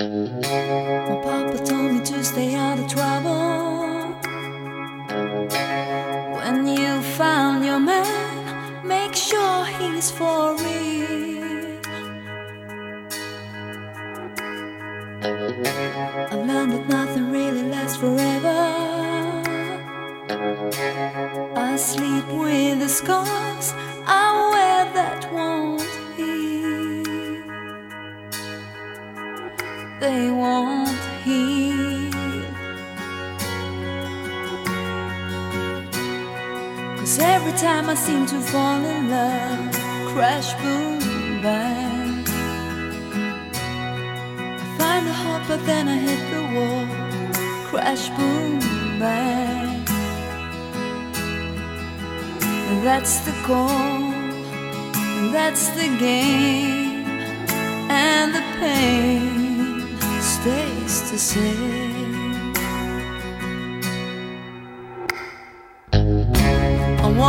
My papa told me to stay out of trouble. When you found your man, make sure he's for real. I've learned that nothing really lasts forever. I sleep with the scars I Cause every time I seem to fall in love, crash, boom, bang. I find a heart, but then I hit the wall, crash, boom, bang. And that's the goal, and that's the game, and the pain stays the same.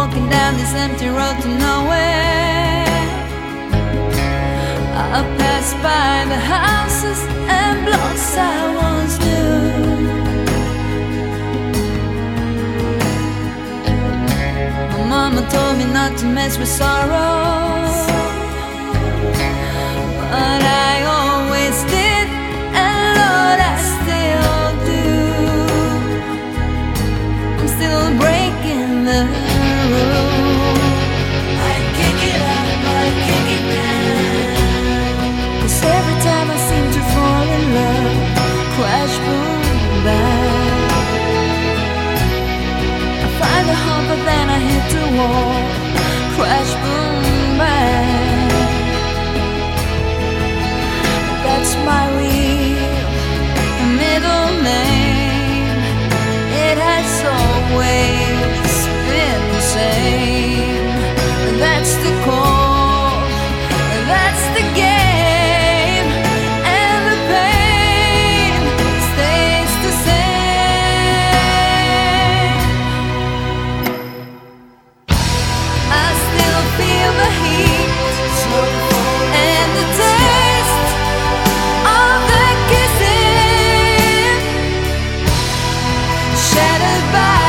Walking down this empty road to nowhere. I pass by the houses and blocks I once knew. My mama told me not to mess with sorrow, but I goodbye.